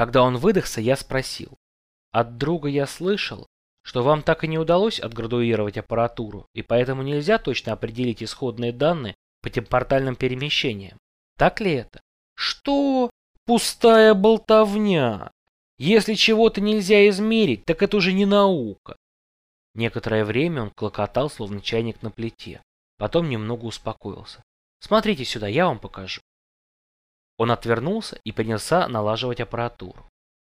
Когда он выдохся, я спросил. От друга я слышал, что вам так и не удалось отградуировать аппаратуру, и поэтому нельзя точно определить исходные данные по темпортальным перемещениям. Так ли это? Что? Пустая болтовня. Если чего-то нельзя измерить, так это уже не наука. Некоторое время он клокотал, словно чайник на плите. Потом немного успокоился. Смотрите сюда, я вам покажу. Он отвернулся и принялся налаживать аппаратуру.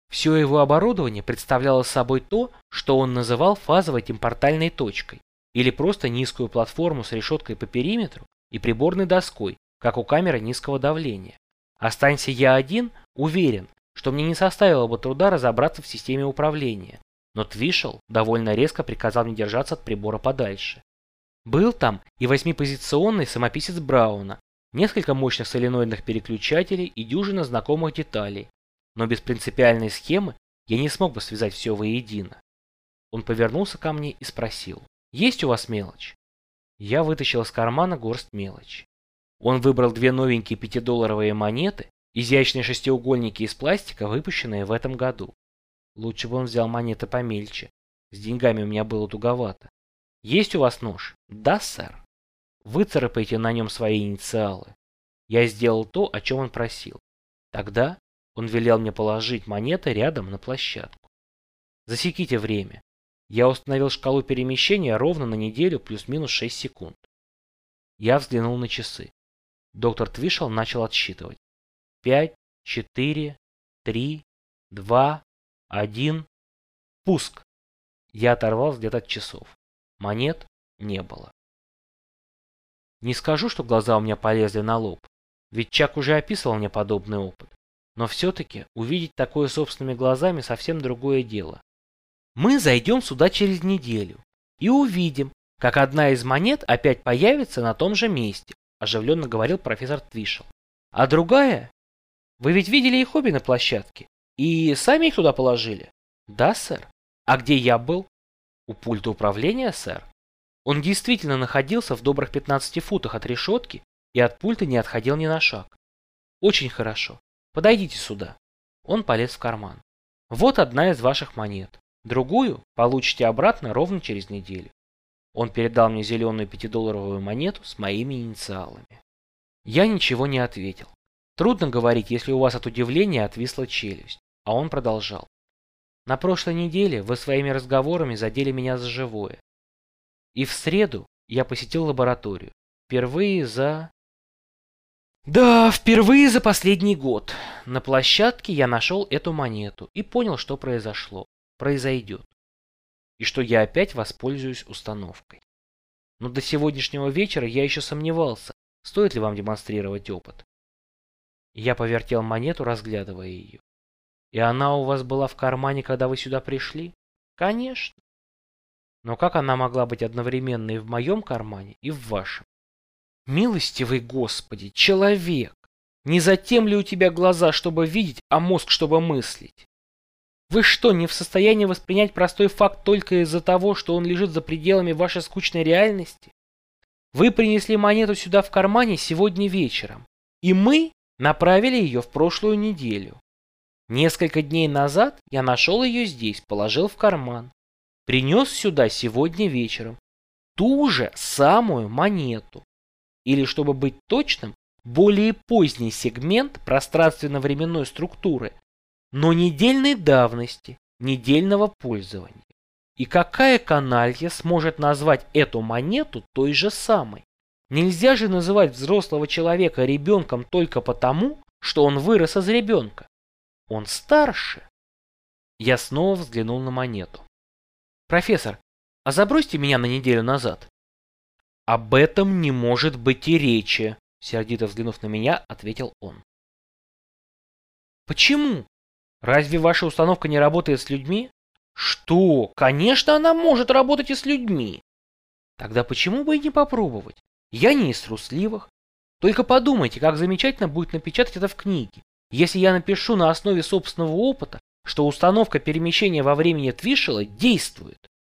Все его оборудование представляло собой то, что он называл фазовой темпортальной точкой, или просто низкую платформу с решеткой по периметру и приборной доской, как у камеры низкого давления. Останься я один, уверен, что мне не составило бы труда разобраться в системе управления, но Твишел довольно резко приказал мне держаться от прибора подальше. Был там и восьмипозиционный самописец Брауна, несколько мощных соленоидных переключателей и дюжина знакомых деталей, но без принципиальной схемы я не смог бы связать все воедино. Он повернулся ко мне и спросил, «Есть у вас мелочь?» Я вытащил из кармана горсть мелочи. Он выбрал две новенькие пятидолларовые монеты, изящные шестиугольники из пластика, выпущенные в этом году. Лучше бы он взял монеты помельче. С деньгами у меня было туговато. Есть у вас нож? Да, сэр. Выцарапайте на нем свои инициалы. Я сделал то, о чем он просил. Тогда он велел мне положить монеты рядом на площадку. Засеките время. Я установил шкалу перемещения ровно на неделю плюс-минус 6 секунд. Я взглянул на часы. Доктор Твишел начал отсчитывать. 5, 4, 3, 2, 1. Пуск. Я оторвался где-то от часов. Монет не было. Не скажу, что глаза у меня полезли на лоб, ведь Чак уже описывал мне подобный опыт. Но все-таки увидеть такое собственными глазами совсем другое дело. Мы зайдем сюда через неделю и увидим, как одна из монет опять появится на том же месте, оживленно говорил профессор Твишел. А другая? Вы ведь видели их обе на площадке? И сами их туда положили? Да, сэр. А где я был? У пульта управления, сэр. Он действительно находился в добрых 15 футах от решетки и от пульта не отходил ни на шаг. Очень хорошо. Подойдите сюда. Он полез в карман. Вот одна из ваших монет. Другую получите обратно ровно через неделю. Он передал мне зеленую пятидолларовую монету с моими инициалами. Я ничего не ответил. Трудно говорить, если у вас от удивления отвисла челюсть. А он продолжал. На прошлой неделе вы своими разговорами задели меня за живое. И в среду я посетил лабораторию. Впервые за... Да, впервые за последний год. На площадке я нашел эту монету и понял, что произошло. Произойдет. И что я опять воспользуюсь установкой. Но до сегодняшнего вечера я еще сомневался, стоит ли вам демонстрировать опыт. Я повертел монету, разглядывая ее. И она у вас была в кармане, когда вы сюда пришли? Конечно. Но как она могла быть одновременно и в моем кармане, и в вашем? Милостивый Господи, человек! Не затем ли у тебя глаза, чтобы видеть, а мозг, чтобы мыслить? Вы что, не в состоянии воспринять простой факт только из-за того, что он лежит за пределами вашей скучной реальности? Вы принесли монету сюда в кармане сегодня вечером, и мы направили ее в прошлую неделю. Несколько дней назад я нашел ее здесь, положил в карман. Принес сюда сегодня вечером ту же самую монету или, чтобы быть точным, более поздний сегмент пространственно-временной структуры, но недельной давности, недельного пользования. И какая каналья сможет назвать эту монету той же самой? Нельзя же называть взрослого человека ребенком только потому, что он вырос из ребенка. Он старше. Я снова взглянул на монету. Профессор, а забросьте меня на неделю назад. «Об этом не может быть и речи», — сердито взглянув на меня, ответил он. «Почему? Разве ваша установка не работает с людьми?» «Что? Конечно, она может работать и с людьми!» «Тогда почему бы и не попробовать? Я не из трусливых. Только подумайте, как замечательно будет напечатать это в книге, если я напишу на основе собственного опыта, что установка перемещения во времени Твишела действует.